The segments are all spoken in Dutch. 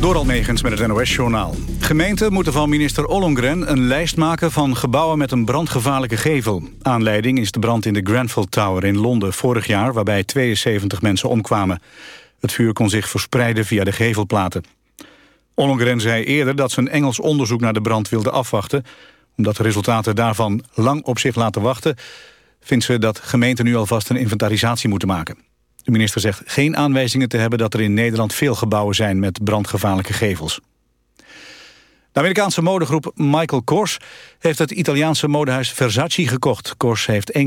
Door Almegens met het NOS-journaal. Gemeenten moeten van minister Ollongren een lijst maken van gebouwen met een brandgevaarlijke gevel. Aanleiding is de brand in de Grenfell Tower in Londen vorig jaar... waarbij 72 mensen omkwamen. Het vuur kon zich verspreiden via de gevelplaten. Ollongren zei eerder dat ze een Engels onderzoek naar de brand wilde afwachten. Omdat de resultaten daarvan lang op zich laten wachten... vindt ze dat gemeenten nu alvast een inventarisatie moeten maken. De minister zegt geen aanwijzingen te hebben dat er in Nederland veel gebouwen zijn met brandgevaarlijke gevels. De Amerikaanse modegroep Michael Kors heeft het Italiaanse modehuis Versace gekocht. Kors heeft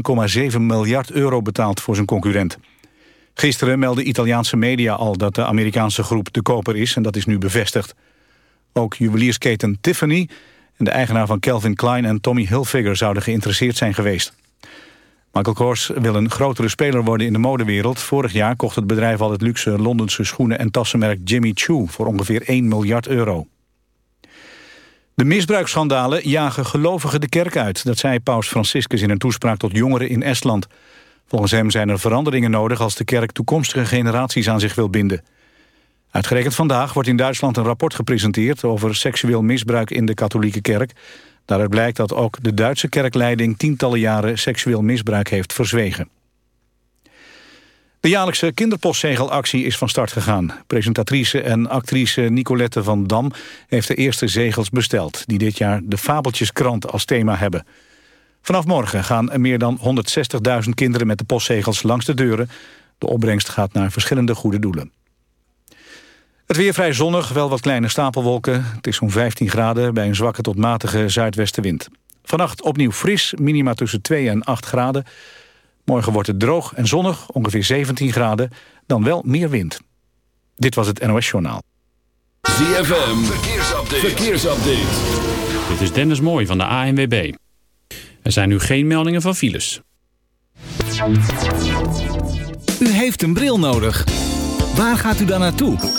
1,7 miljard euro betaald voor zijn concurrent. Gisteren meldde Italiaanse media al dat de Amerikaanse groep de koper is... en dat is nu bevestigd. Ook juweliersketen Tiffany en de eigenaar van Calvin Klein en Tommy Hilfiger... zouden geïnteresseerd zijn geweest. Michael Kors wil een grotere speler worden in de modewereld. Vorig jaar kocht het bedrijf al het luxe Londense schoenen- en tassenmerk Jimmy Choo... voor ongeveer 1 miljard euro. De misbruiksschandalen jagen gelovigen de kerk uit. Dat zei paus Franciscus in een toespraak tot jongeren in Estland. Volgens hem zijn er veranderingen nodig als de kerk toekomstige generaties aan zich wil binden. Uitgerekend vandaag wordt in Duitsland een rapport gepresenteerd over seksueel misbruik in de katholieke kerk. Daaruit blijkt dat ook de Duitse kerkleiding tientallen jaren seksueel misbruik heeft verzwegen. De jaarlijkse kinderpostzegelactie is van start gegaan. Presentatrice en actrice Nicolette van Dam heeft de eerste zegels besteld... die dit jaar de Fabeltjeskrant als thema hebben. Vanaf morgen gaan er meer dan 160.000 kinderen met de postzegels langs de deuren. De opbrengst gaat naar verschillende goede doelen. Het weer vrij zonnig, wel wat kleine stapelwolken. Het is zo'n 15 graden bij een zwakke tot matige zuidwestenwind. Vannacht opnieuw fris, minima tussen 2 en 8 graden. Morgen wordt het droog en zonnig, ongeveer 17 graden. Dan wel meer wind. Dit was het NOS Journaal. ZFM, verkeersupdate. verkeersupdate. Dit is Dennis Mooij van de ANWB. Er zijn nu geen meldingen van files. U heeft een bril nodig. Waar gaat u dan naartoe?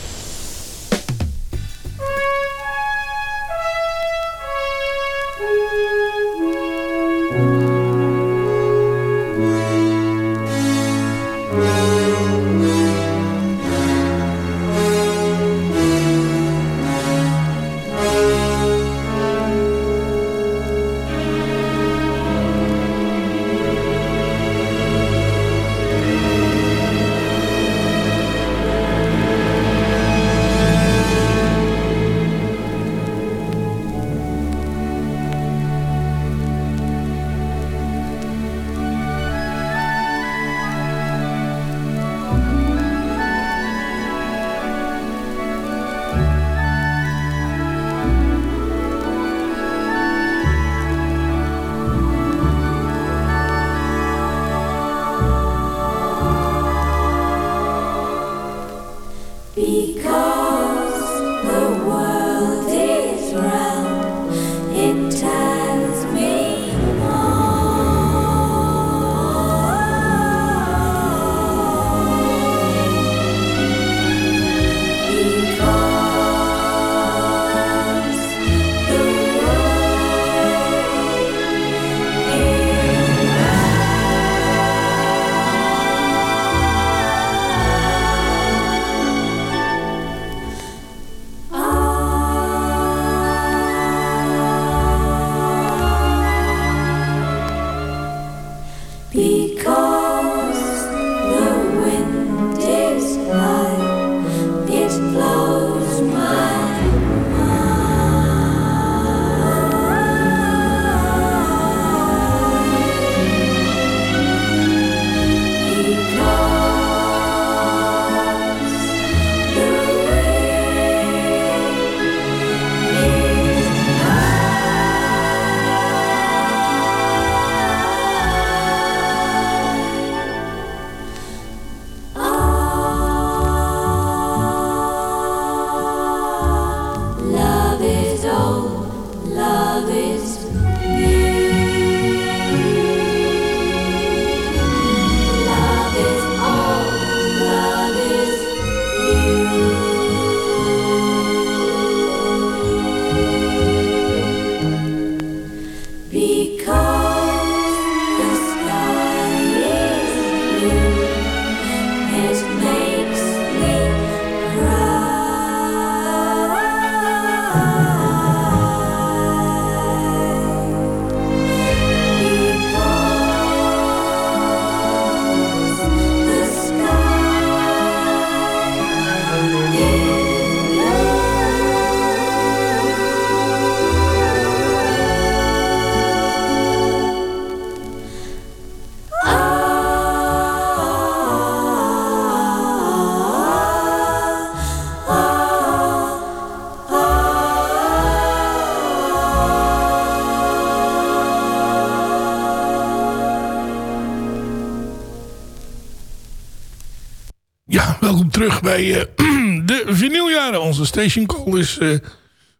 station call is uh,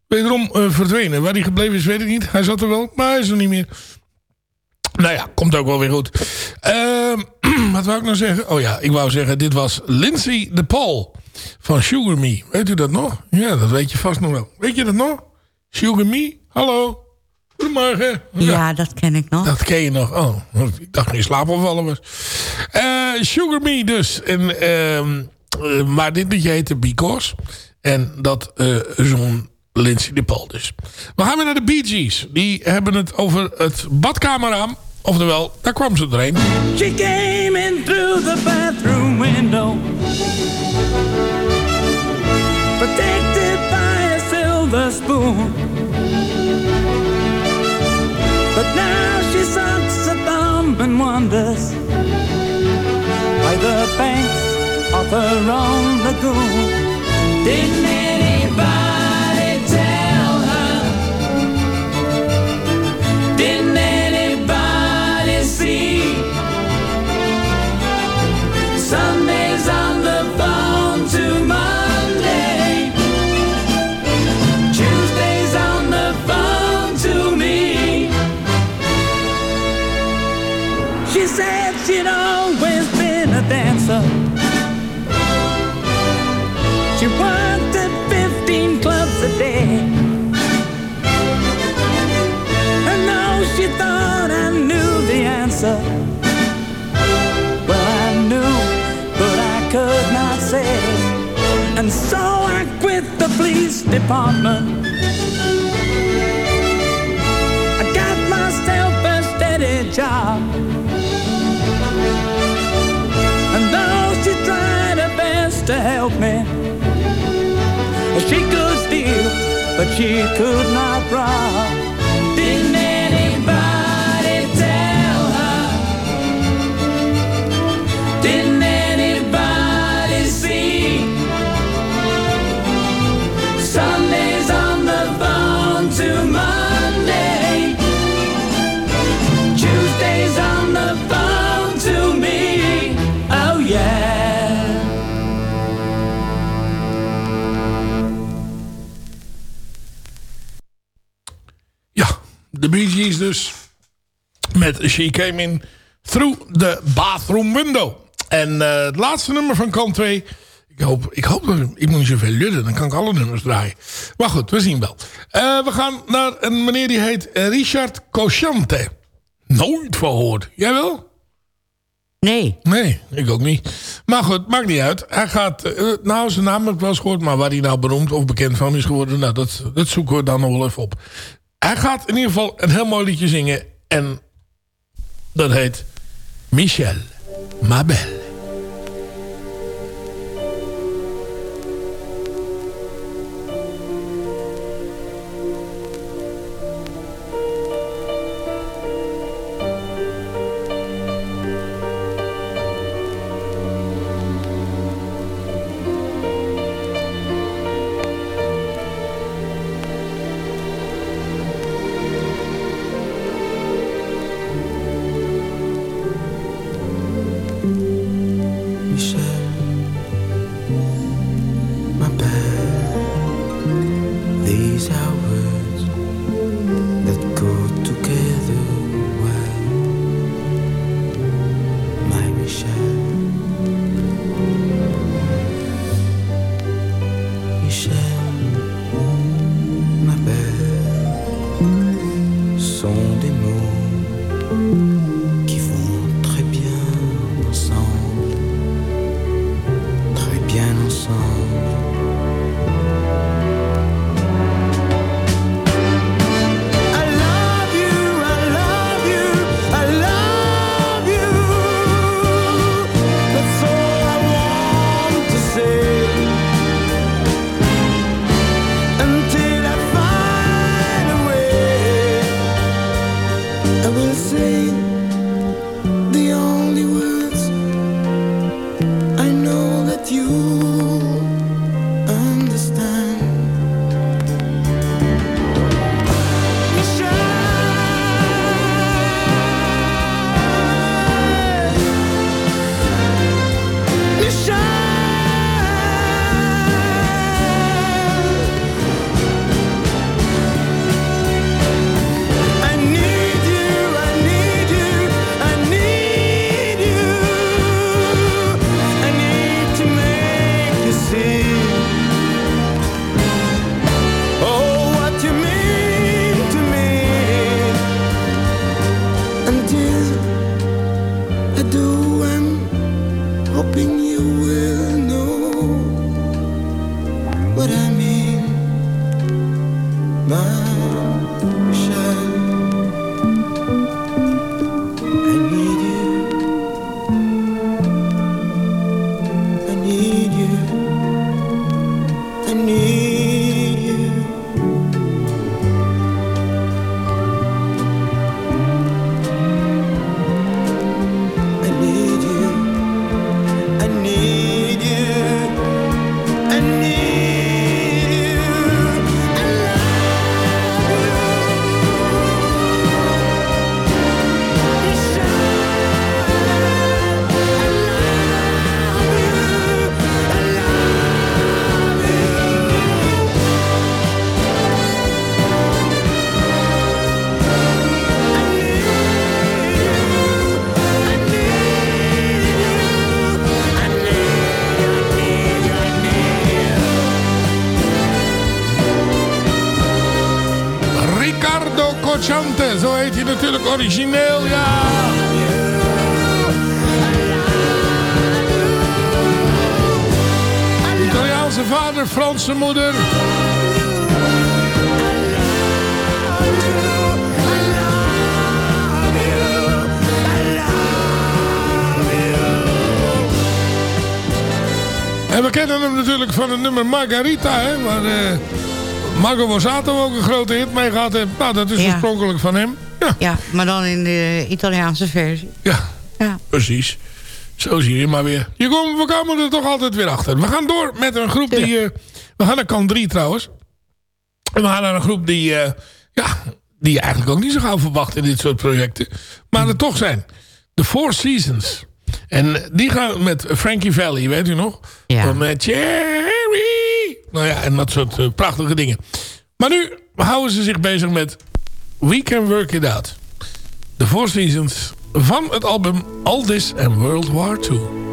wederom uh, verdwenen. Waar hij gebleven is, weet ik niet. Hij zat er wel, maar hij is er niet meer. Nou ja, komt ook wel weer goed. Ehm, wat wou ik nou zeggen? Oh ja, ik wou zeggen, dit was Lindsay de Paul van Sugar Me. Weet u dat nog? Ja, dat weet je vast nog wel. Weet je dat nog? Sugar Me? Hallo? Goedemorgen. Ja, dat ken ik nog. Dat ken je nog. Oh, ik dacht niet slaapafvallen was. Uh, Sugar Me dus. En, uh, maar dit liedje heette Because. En dat uh, zong Lindsay de Paul dus. We gaan weer naar de Bee Gees. Die hebben het over het badkamerraam. Oftewel, daar kwam ze doorheen. She came in through the bathroom window. Protected by a silver spoon. But now she sucks a thumb and wonders By the banks of her own lagoon Didn't police department. I got myself a steady job. And though she tried her best to help me, she could steal, but she could not rob. Bee Gees dus. Met She Came In Through the Bathroom Window. En eh, het laatste nummer van kant 2. Ik hoop, ik hoop dat ik moet niet zoveel lullen. Dan kan ik alle nummers draaien. Maar goed, we zien wel. Eh, we gaan naar een meneer die heet Richard Cochante. Nooit verhoord. Jij wel? Nee. Nee, ik ook niet. Maar goed, maakt niet uit. Hij gaat, eh, nou zijn naam heb ik wel eens gehoord, maar waar hij nou beroemd of bekend van is geworden, nou dat, dat zoeken we dan nog wel even op. Hij gaat in ieder geval een heel mooi liedje zingen en dat heet Michel Mabel. Origineel, ja. Italiaanse vader, Franse moeder. En we kennen hem natuurlijk van het nummer Margarita, hè, waar eh Marco Borsato ook een grote hit mee gehad heeft. Nou, dat is Ja. oorspronkelijk van hem. Ja, Ja, maar dan in de Italiaanse versie. ja, Ja. precies. Zo zie je maar weer. Je komt, we komen er toch altijd weer achter. We gaan door met een groep die... eh, we gaan naar kant 3 trouwens. En we gaan naar een groep die... eh, ja, die je eigenlijk ook niet zo gauw verwacht in dit soort projecten. Maar er toch zijn. The Four Seasons. En die gaan met Frankie Valley, weet u nog? Ja. Van, Met Cherry. Nou ja, en dat soort eh, prachtige dingen. Maar nu houden ze zich bezig met We Can Work It Out. The Four Seasons van het album All This and World War II.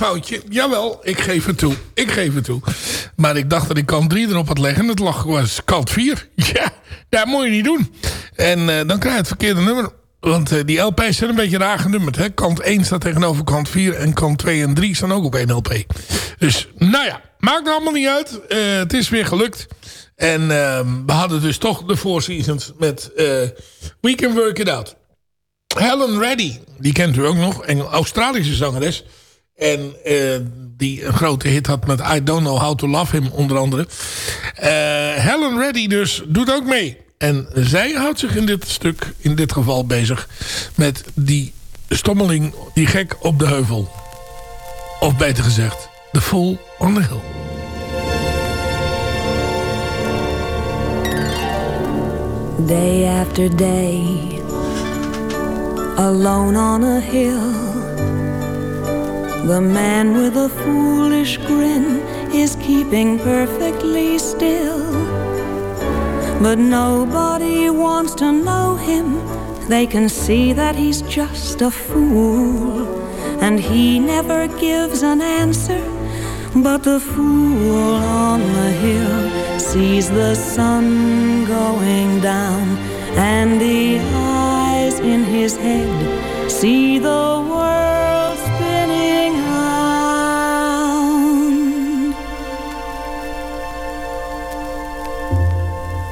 Een foutje. Jawel, ik geef het toe. Ik geef het toe. Maar ik dacht dat ik kant 3 erop had leggen. En het lag was kant 4. Ja, dat moet je niet doen. En eh, dan krijg je het verkeerde nummer. Want eh, die LP's zijn een beetje raar genummerd. Hè? Kant 1 staat tegenover kant 4. En kant 2 en 3 staan ook op één LP. Dus, nou ja. Maakt allemaal niet uit. Eh, het is weer gelukt. En ehm, we hadden dus toch de Four Seasons met We Can Work It Out. Helen Reddy, die kent u ook nog. Australische zangeres. En eh, die een grote hit had met I Don't Know How To Love Him onder andere. Eh, Helen Reddy dus doet ook mee. En zij houdt zich in dit stuk, in dit geval bezig... met die stommeling, die gek op de heuvel. Of beter gezegd, The Fool on the Hill. Day after day, alone on a hill, the man with a foolish grin is keeping perfectly still. But nobody wants to know him, they can see that he's just a fool, and he never gives an answer. But the fool on the hill sees the sun going down, and the eyes in his head see the world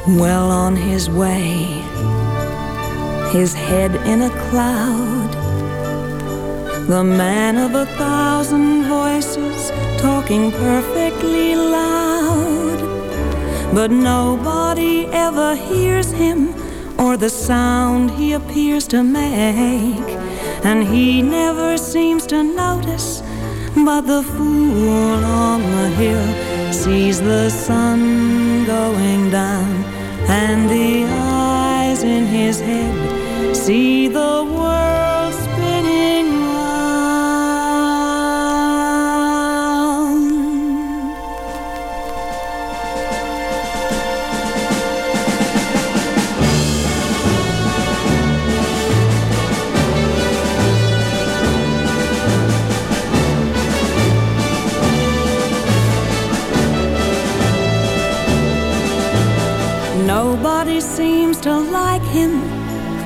Well on his way, his head in a cloud. The man of a thousand voices talking perfectly loud. But nobody ever hears him or the sound he appears to make. And he never seems to notice. But the fool on the hill sees the sun going down, and the eyes in his head see the world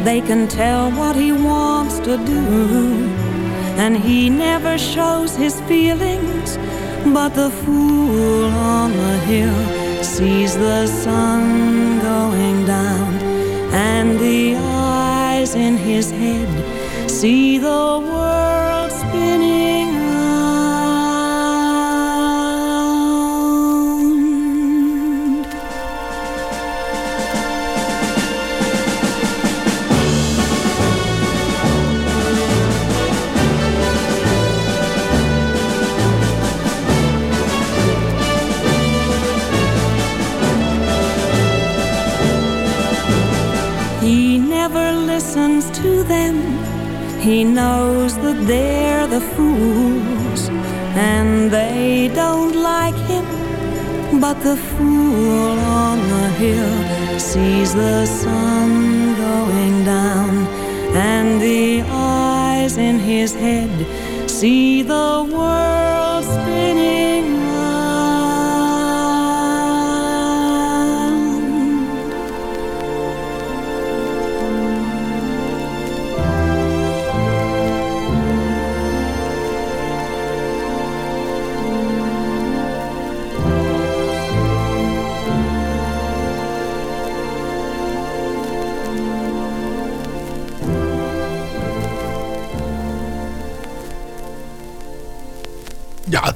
They can tell what he wants to do. And he never shows his feelings. But the fool on the hill sees the sun going down. And the eyes in his head see the world spinning to them. He knows that they're the fools and they don't like him. But the fool on the hill sees the sun going down and the eyes in his head see the world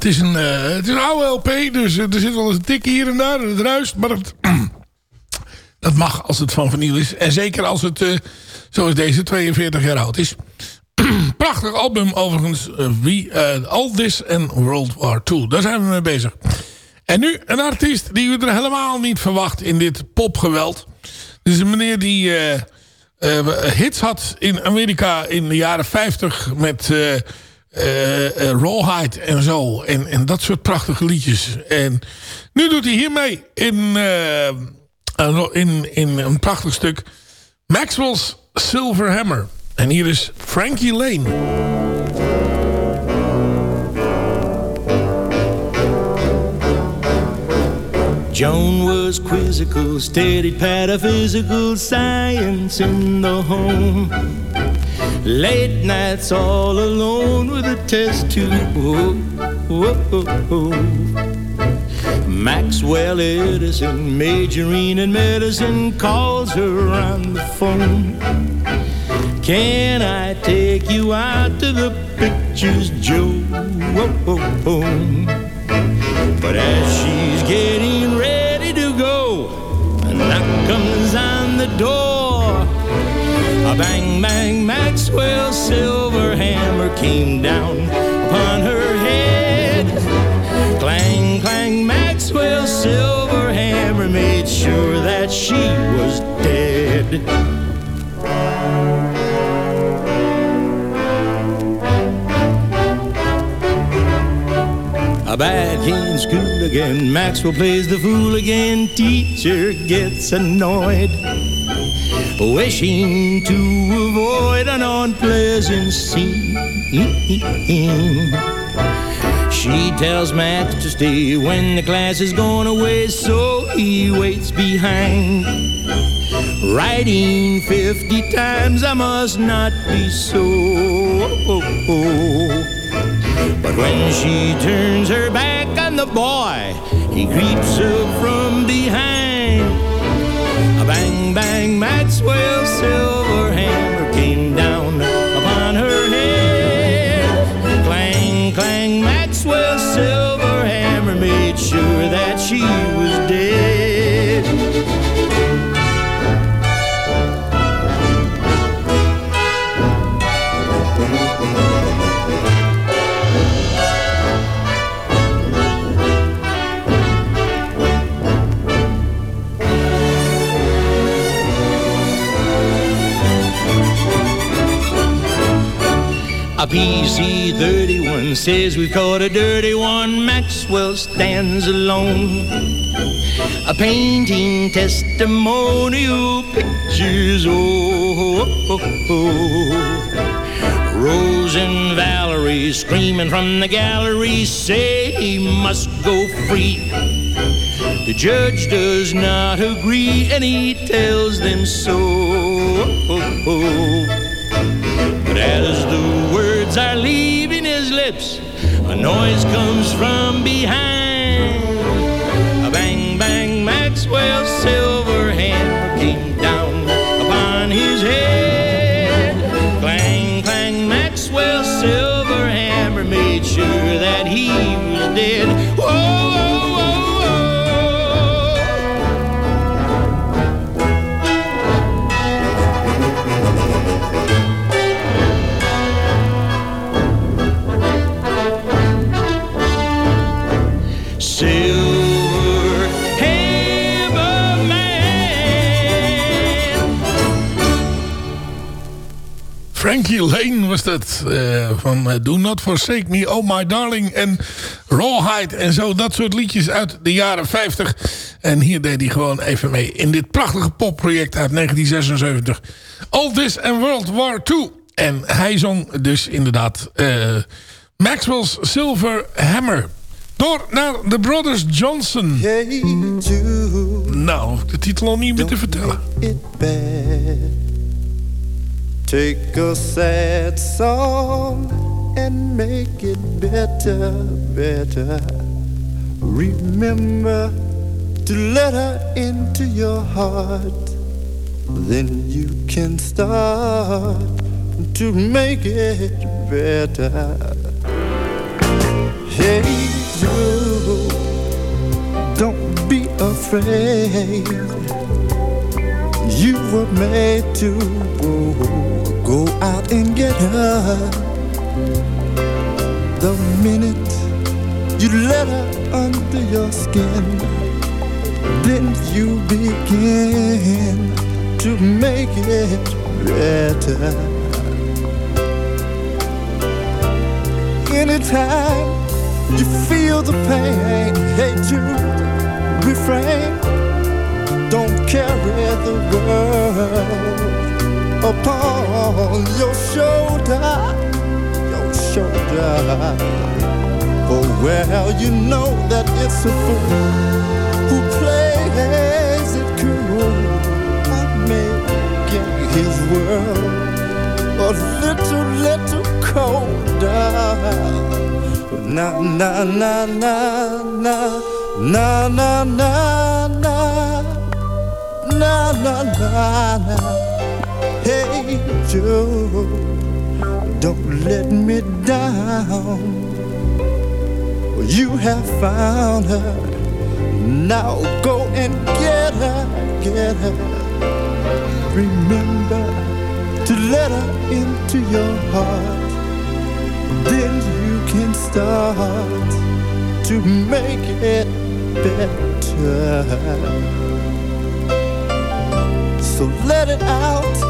het is een, eh, het is een oude LP, dus eh, er zit wel eens een tik hier en daar het ruist. Maar dat mag als het van vinyl is. En zeker als het, eh, zoals deze, 42 jaar oud is. Prachtig album overigens. wie, All This en World War II. Daar zijn we mee bezig. En nu een artiest die u er helemaal niet verwacht in dit popgeweld. Dit is een meneer die hits had in Amerika in de jaren 50 met... eh, eh, Rawhide en zo. En, en dat soort prachtige liedjes. En nu doet hij hiermee in, eh, in, in een prachtig stuk. Maxwell's Silver Hammer. En hier is Frankie Lane. Joan was quizzical, studied pataphysical science in the home. Late nights all alone with a test tube. Whoa, whoa, whoa. Maxwell Edison, majoring in medicine, calls her on the phone. Can I take you out to the pictures, Joe? But as she's getting ready to go, a knock comes on the door. A bang, bang, Maxwell's silver hammer came down upon her head. Clang, clang, Maxwell's silver hammer made sure that she was dead. In school again. Maxwell plays the fool again. Teacher gets annoyed. Wishing to avoid an unpleasant scene. She tells Max to stay when the class is going away, so he waits behind. Writing 50 times, I must not be so. But when she turns her back on the boy, he creeps up from behind. A bang, bang, Maxwell's silver PC 31 says we've caught a dirty one. Maxwell stands alone. A painting testimonial pictures. Oh, oh, oh. Rose and Valerie screaming from the gallery say he must go free. The judge does not agree and he tells them so. Lips, a noise comes from Lane was dat. eh, van eh, Do Not Forsake Me, Oh My Darling. En Rawhide en zo. Dat soort liedjes uit de jaren 50. En hier deed hij gewoon even mee. In dit prachtige popproject uit 1976. All This and World War II. En hij zong dus inderdaad eh, Maxwell's Silver Hammer. Door naar de Brothers Johnson. Nou, de titel al niet meer te vertellen. Take a sad song and make it better, better. Remember to let her into your heart. Then you can start to make it better. Hey, you, don't be afraid. You were made to go out and get her. The minute you let her under your skin, then you begin to make it better. Anytime you feel the pain, hate to refrain. Don't carry the world upon your shoulder, your shoulder. Oh well, you know that it's a fool who plays it I'm making his world a little, little colder. Na na na na na na na na na na na na Joe, don't let me down. You have found her. Now go and get her, get her. Remember to let her into your heart. Then you can start to make it better. So let it out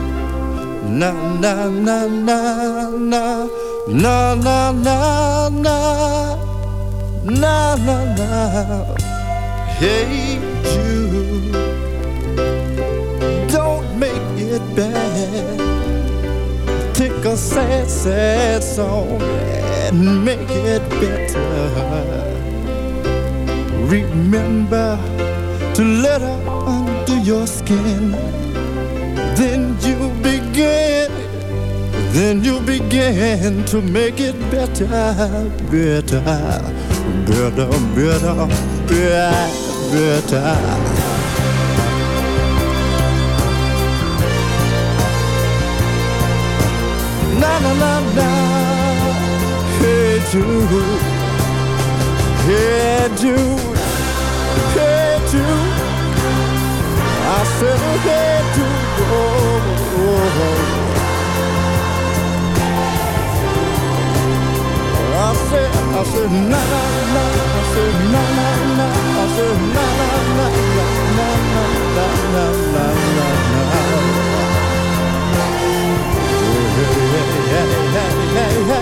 Na na na na na na na na na na na na. Hey Jude, don't make it bad. Take a sad, sad song and make it better. Remember to let her under your skin. Then you begin to make it better, better, better, better, better. Na na na na, hey Jude, hey Jude, hey Jude. I said, hey Jude, oh, oh, oh. oh. I said, na na na, I said, na na na, I said, na na na, na na na, na na na na na. Hey, hey, hey,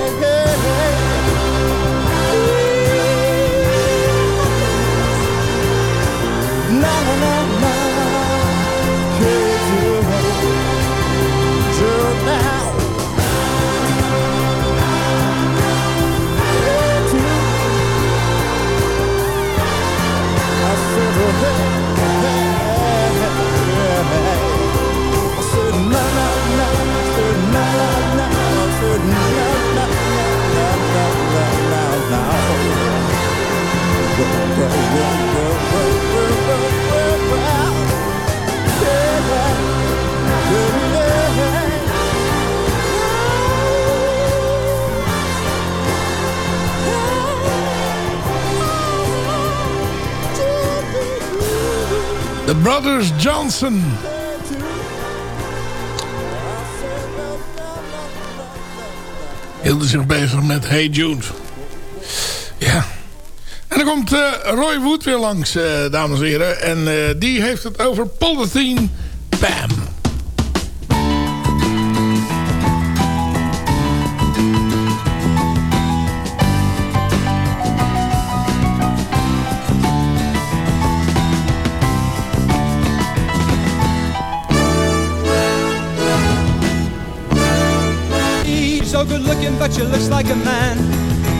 Brothers Johnson. Hielden zich bezig met Hey Jude. Ja. En dan komt eh, Roy Wood weer langs, eh, dames en heren. En eh, die heeft het over Polythene Pam. But she looks like a man.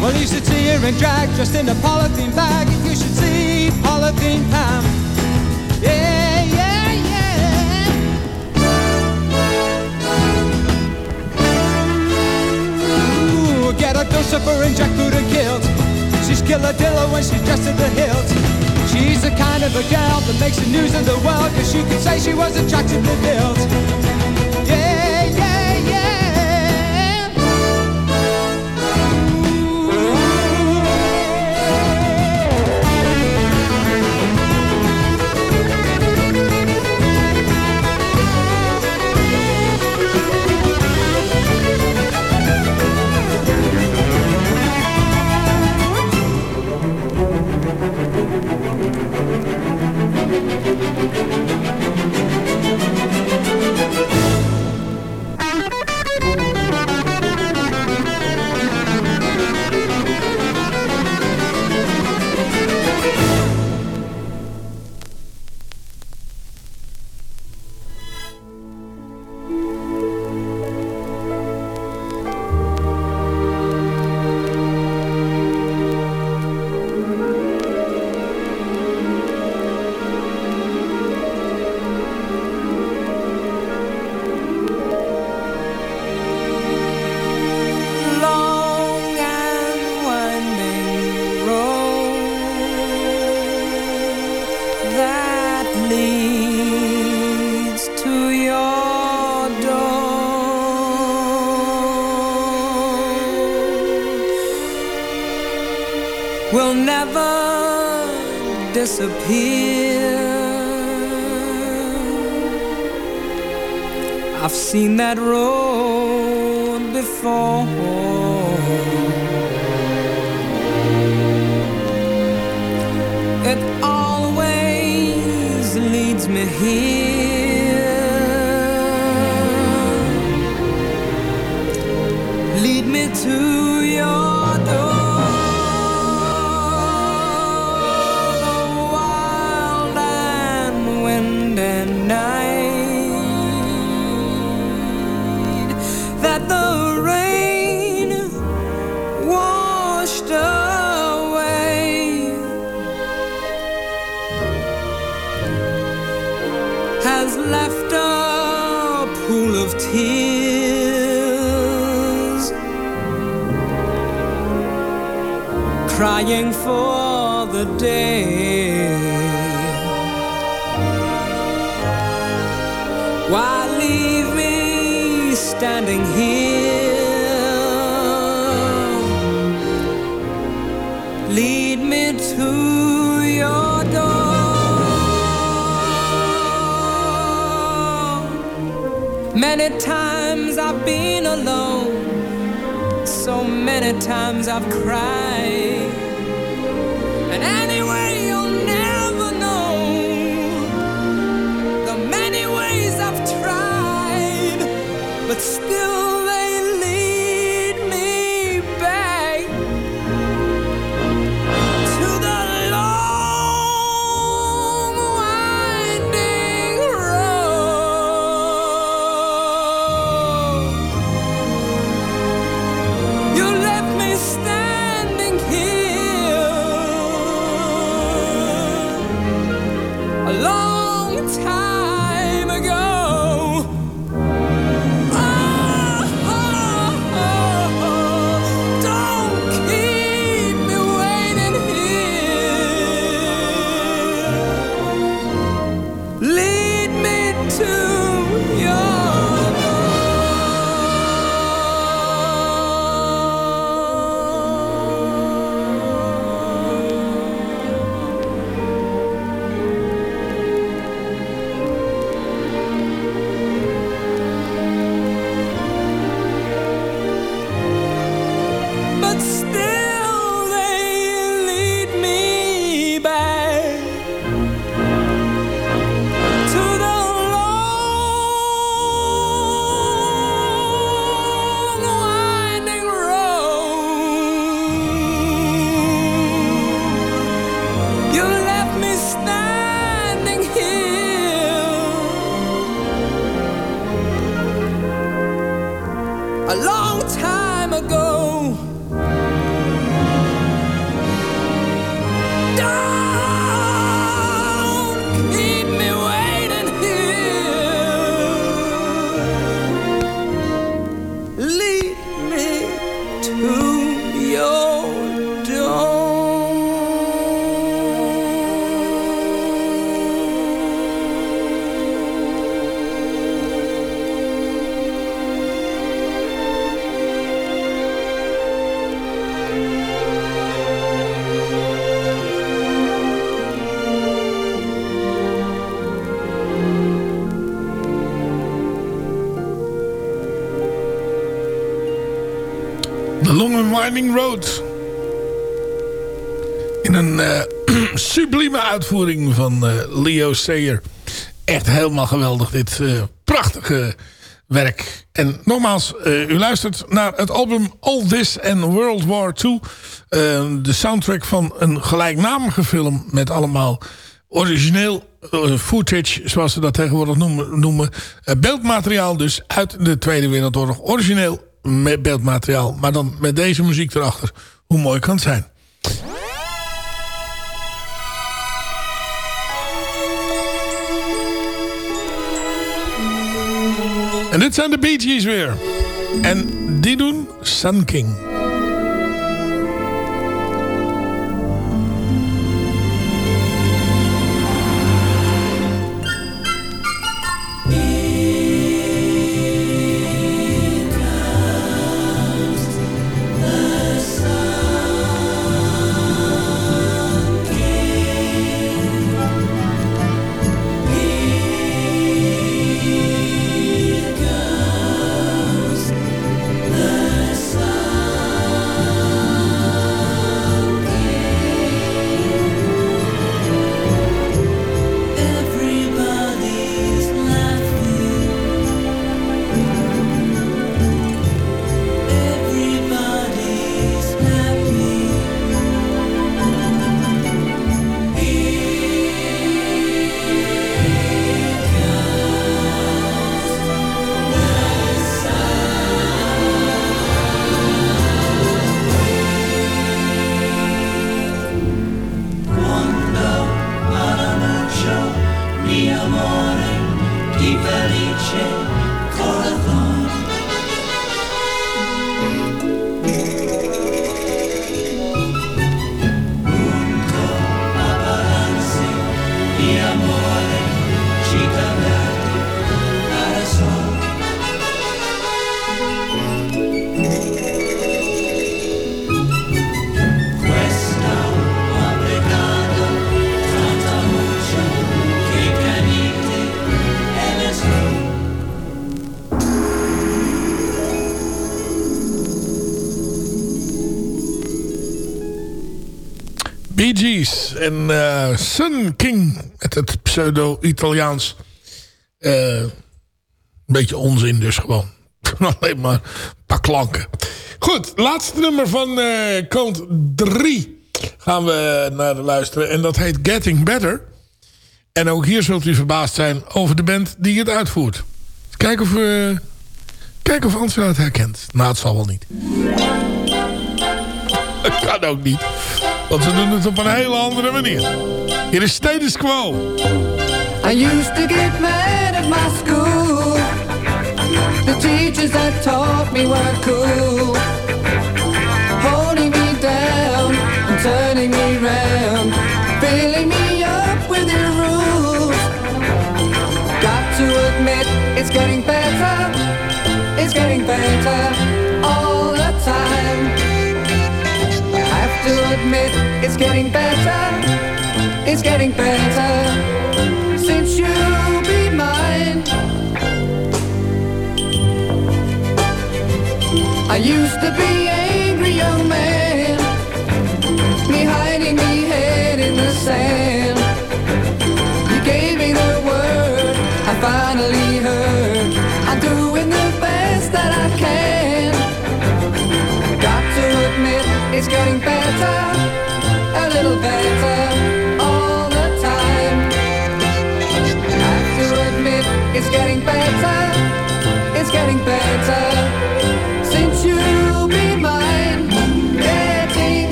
Well, he sits here in drag, just in a polythene bag. You should see Polythene Pam. Yeah, yeah, yeah. Ooh, get a dose of her in jackboot and kilt. She's killadilla when she's dressed to the hilt. She's the kind of a gal that makes the news in the world, cause she could say she was attractively built. Standing here? Lead me to your door. Many times I've been alone, so many times I've cried. Winding Road. In een eh, sublieme uitvoering van eh, Leo Sayer. Echt helemaal geweldig dit eh, prachtige werk. En nogmaals, u luistert naar het album All This and World War II. De soundtrack van een gelijknamige film met allemaal origineel footage, zoals ze dat tegenwoordig noemen. noemen. Beeldmateriaal dus uit de Tweede Wereldoorlog. Origineel beeldmateriaal, maar dan met deze muziek erachter. Hoe mooi kan het zijn? En dit zijn de Bee Gees weer. En die doen Sun King. En eh, Sun King met het pseudo-Italiaans. Eh, een beetje onzin dus gewoon. Alleen maar een paar klanken. Goed, laatste nummer van eh, kant 3 gaan we naar luisteren. En dat heet Getting Better. En ook hier zult u verbaasd zijn over de band die het uitvoert. Kijk of, uh, kijk of Ansel het herkent. Nou, het zal wel niet. Dat kan ook niet. Want ze doen het op een hele andere manier. Hier is Status Quo. I used to get mad at my school. The teachers that taught me were cool. Getting better since you be mine. I used to be angry young man,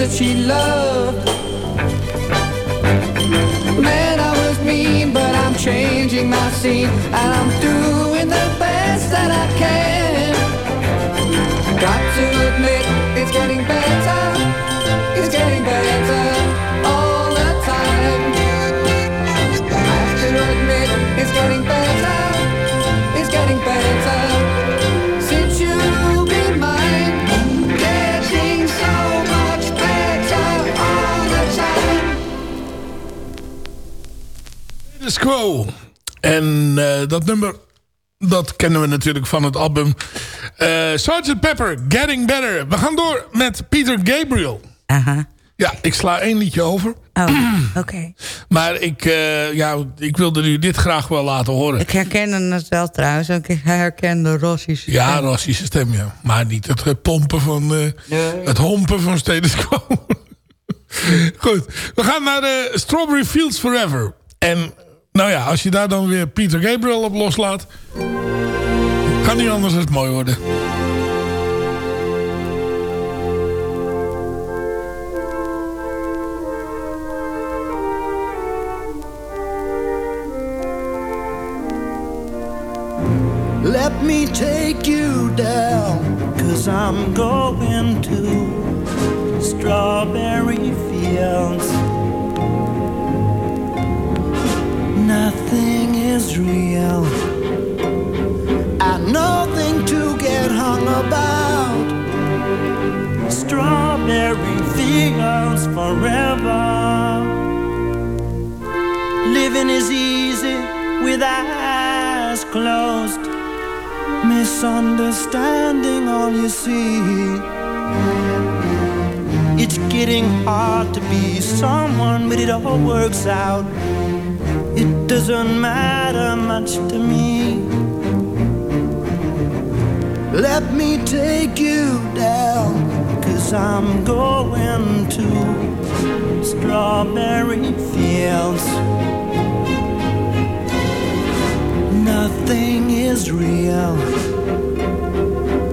that she loved. Man, I was mean, but I'm changing my scene. And I'm doing the best that I can. Got to admit, it's getting better. It's getting better all the time. Have to admit, it's getting better. It's getting better Status Quo. En eh, dat nummer, dat kennen we natuurlijk van het album eh Sgt. Pepper, Getting Better. We gaan door met Peter Gabriel. Aha. Ja, ik sla één liedje over. Oh, oké. Maar ik, eh, ja, ik wilde u dit graag wel laten horen. Ik herkende het wel trouwens. ook. Ik herkende Rossi's stem. Ja, Rossische stem, ja. Maar niet het pompen van... eh, Het hompen van Status Quo. Goed. We gaan naar de Strawberry Fields Forever. En nou ja, als je daar dan weer Peter Gabriel op loslaat... kan niet anders het mooi worden. Let me take you down, cause I'm going to strawberry fields. Nothing is real, and nothing to get hung about. Strawberry fields forever. Living is easy with eyes closed misunderstanding all you see. It's getting hard to be someone, but it all works out. It doesn't matter much to me. Let me take you down, cause I'm going to strawberry fields. Nothing is real,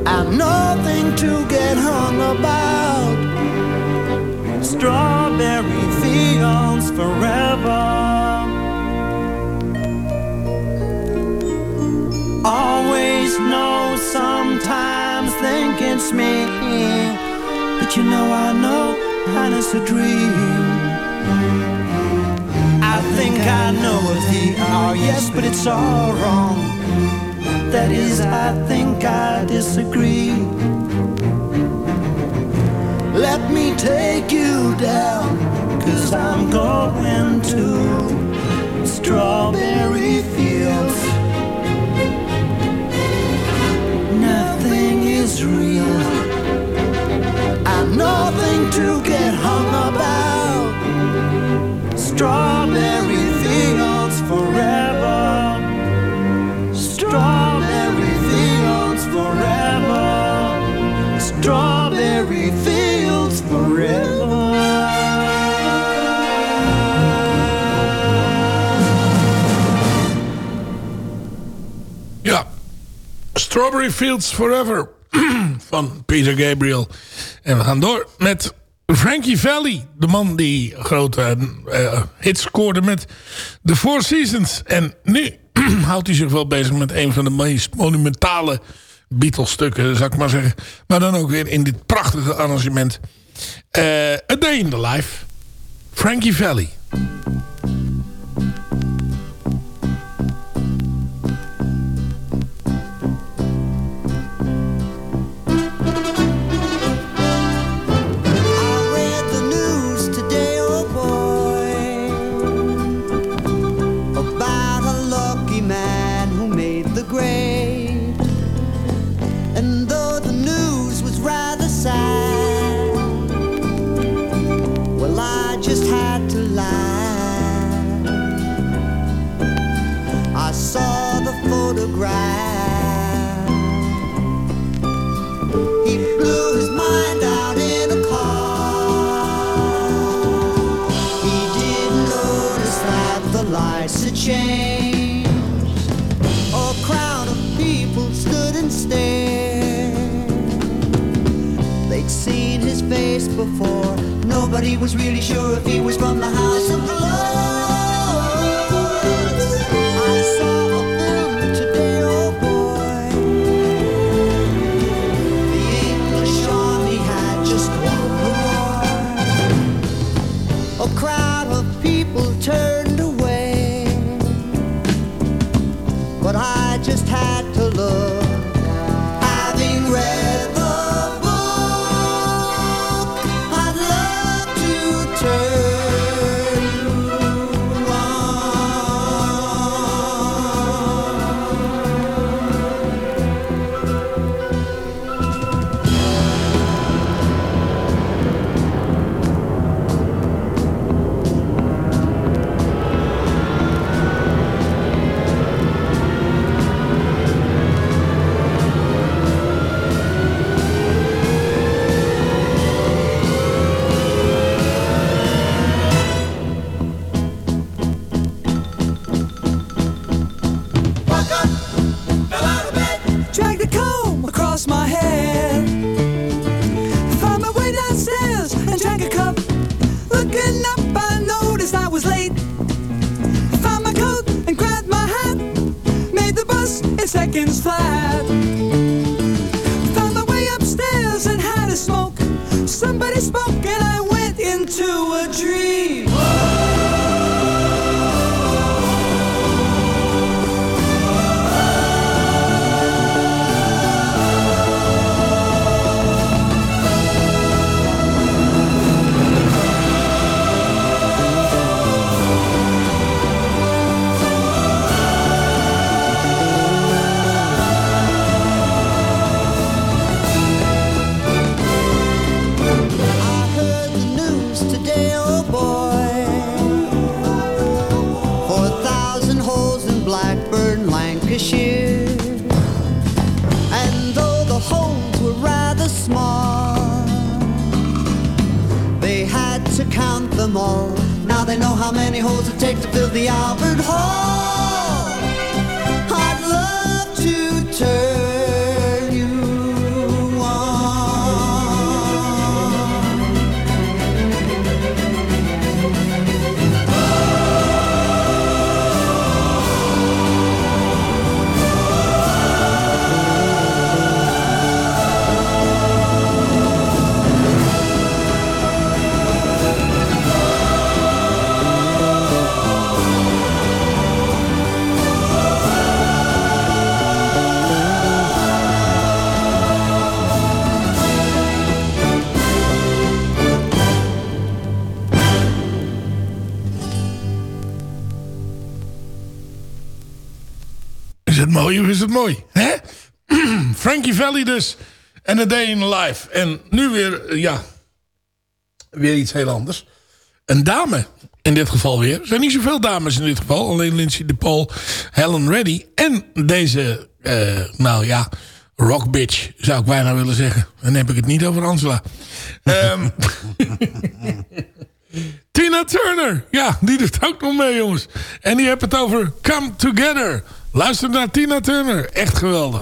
and nothing to get hung about. Strawberry fields forever. Always know, sometimes think it's me, but you know I know, and it's a dream. I think I know what they are, yes, but it's all wrong. That is, I think I disagree. Let me take you down, cause I'm going to strawberry fields. Nothing to get hung about. Strawberry fields forever. Strawberry fields forever. Strawberry fields forever. Ja, Strawberry Fields Forever van Peter Gabriel. En we gaan door met Frankie Valli. De man die grote eh, hits scoorde met The Four Seasons. En nu houdt hij zich wel bezig met een van de meest monumentale Beatles stukken, zou ik maar zeggen. Maar dan ook weer in dit prachtige arrangement. Eh, A Day in the Life. Frankie Valli. Before. Nobody was really sure if he was from the House of Lords. Is het mooi of is het mooi? Hè? Frankie Valli dus. En A Day in the Life. En nu weer, eh, ja, weer iets heel anders. Een dame in dit geval weer. Er zijn niet zoveel dames in dit geval. Alleen Lindsay de Paul, Helen Reddy. En deze, eh, nou ja, rock bitch zou ik bijna willen zeggen. Dan heb ik het niet over Angela. Ehm, Tina Turner. Ja, die doet ook nog mee jongens. En die heeft het over Come Together. Luister naar Tina Turner. Echt geweldig.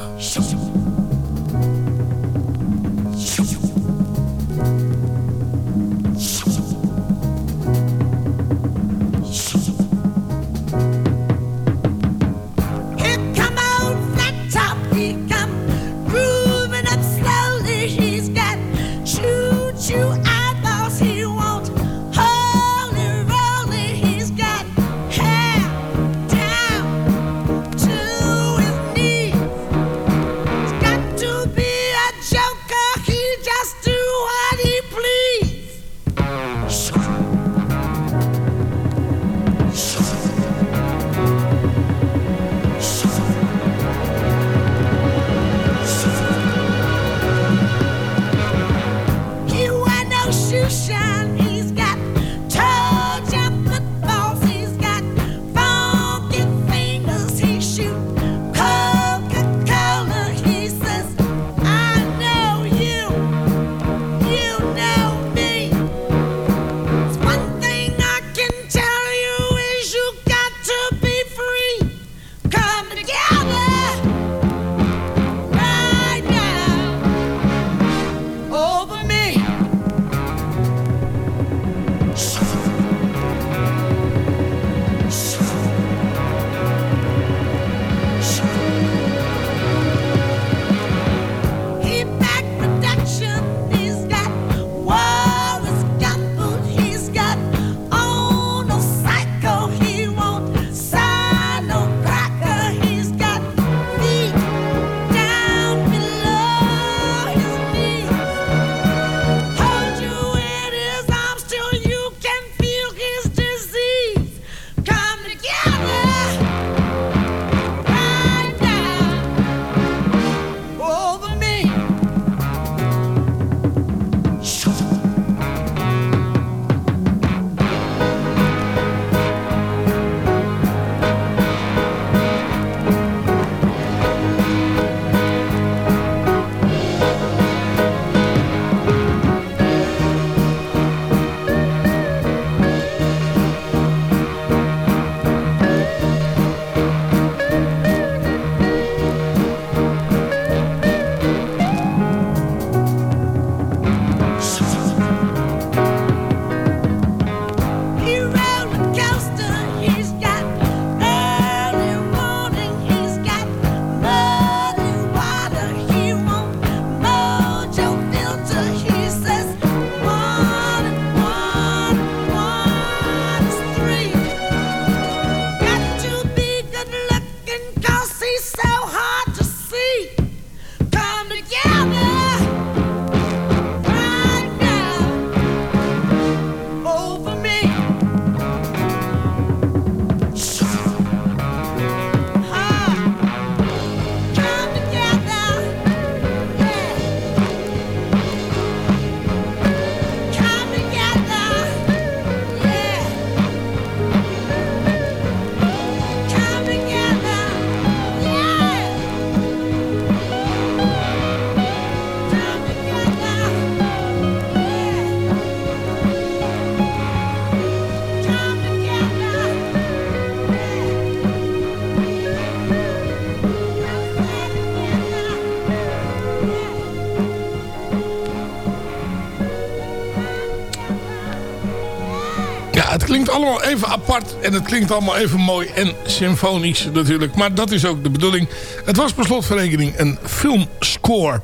Allemaal even apart en het klinkt allemaal even mooi en symfonisch natuurlijk. Maar dat is ook de bedoeling. Het was per slotverrekening een filmscore.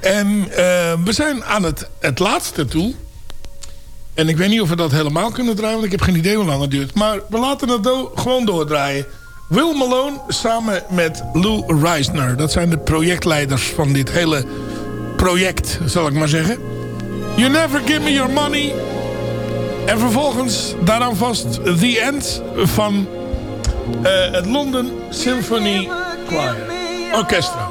En eh, we zijn aan het, het laatste toe. En ik weet niet of we dat helemaal kunnen draaien, want ik heb geen idee hoe lang het duurt. Maar we laten het gewoon doordraaien. Will Malone samen met Lou Reisner. Dat zijn de projectleiders van dit hele project, zal ik maar zeggen. You Never Give Me Your Money. En vervolgens daaraan vast The End van eh, het London Symphony Choir. Orchestra.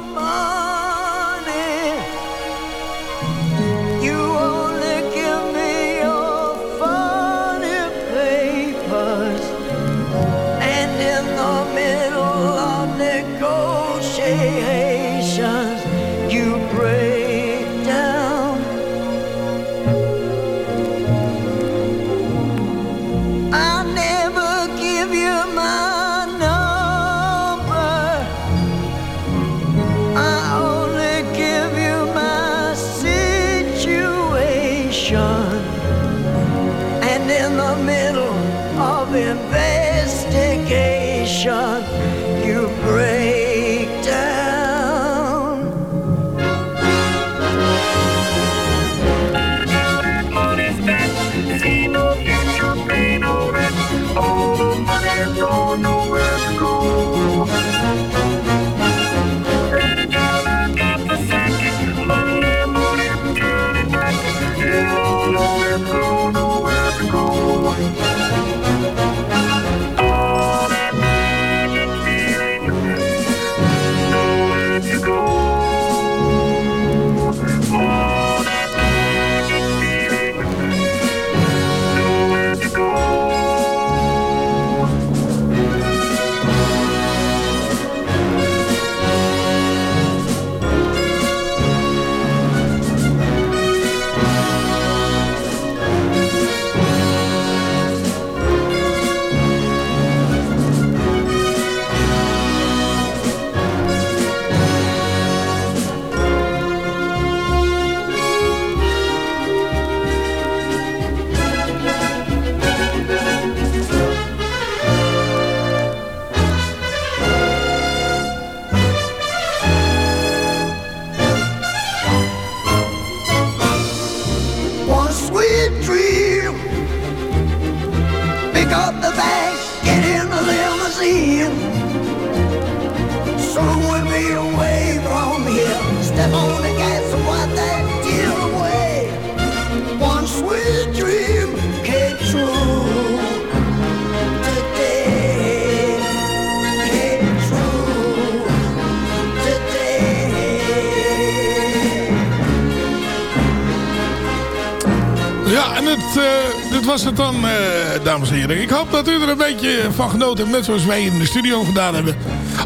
Het dan, eh, dames en heren. Ik hoop dat u er een beetje van genoten hebt. Net zoals wij in de studio gedaan hebben.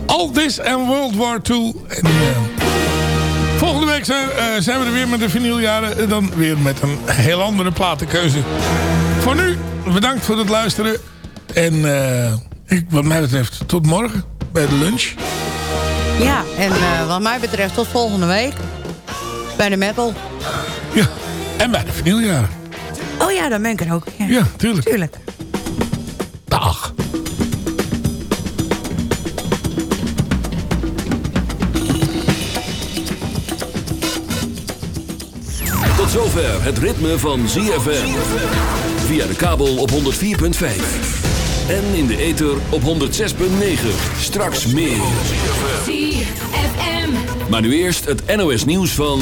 All This en World War II. En, eh, volgende week zijn, eh, zijn we er weer met de vinyljaren. En dan weer met een heel andere platenkeuze. Voor nu, bedankt voor het luisteren. En ik, wat mij betreft, tot morgen bij de lunch. Ja, en wat mij betreft tot volgende week. Bij de metal. Ja, en bij de vinyljaren. Ja, dan ben ik er ook. Ja, Ja, tuurlijk. tuurlijk. Dag. Tot zover het ritme van ZFM. Via de kabel op 104.5. En in de ether op 106.9. Straks meer. ZFM. Maar nu eerst het NOS nieuws van...